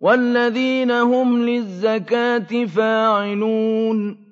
وَالَّذِينَ هُمْ لِلزَّكَاةِ فَاعِلُونَ